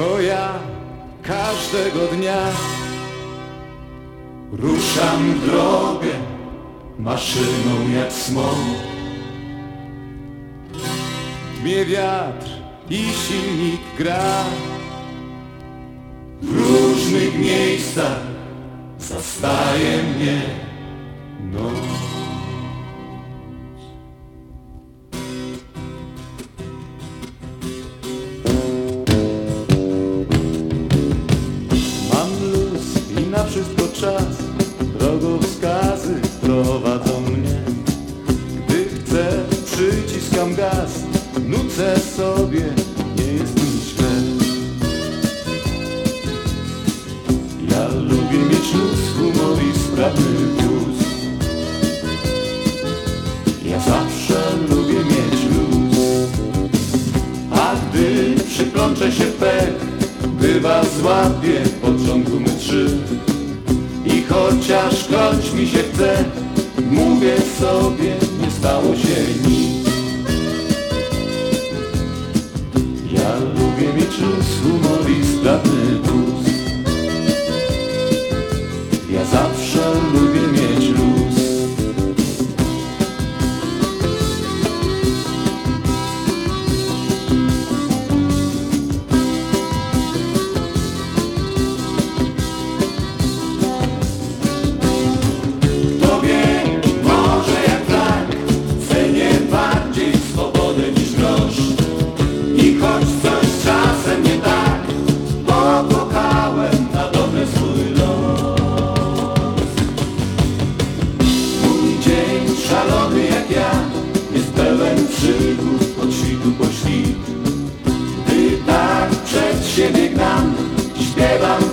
to ja każdego dnia Ruszam drogę maszyną jak smok Dmie wiatr i silnik gra W różnych miejscach zastaje mnie noc przyciskam gaz Nucę sobie, nie jest mi źle. Ja lubię mieć luz, humor i sprawny wóz. Ja zawsze lubię mieć luz. A gdy przyplącze się pech Bywa złapie pod gumy trzy. I chociaż kończ mi się chce Mówię sobie, stało się nic. Ja lubię mieć luz, humor i zdatny Ja zawsze lubię Bye-bye.